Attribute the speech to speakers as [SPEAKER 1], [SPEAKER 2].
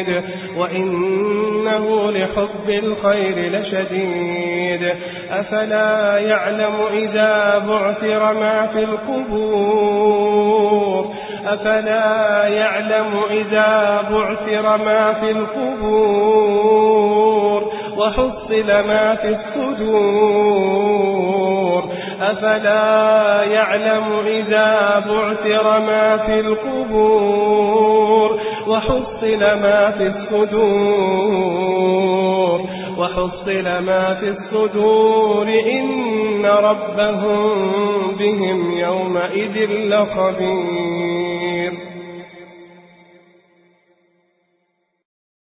[SPEAKER 1] شديد وإنه لحب الخير لشديد أفلا يعلم إذا بعثر ما في القبور أفلا يعلم إذا بعثر ما في القبور وحصل ما في الصدور أفلا يعلم إذا بعثر ما في القبور وحصل ما في الصدور وحصل ما في الصدور إن ربهم بهم يومئذ لخبير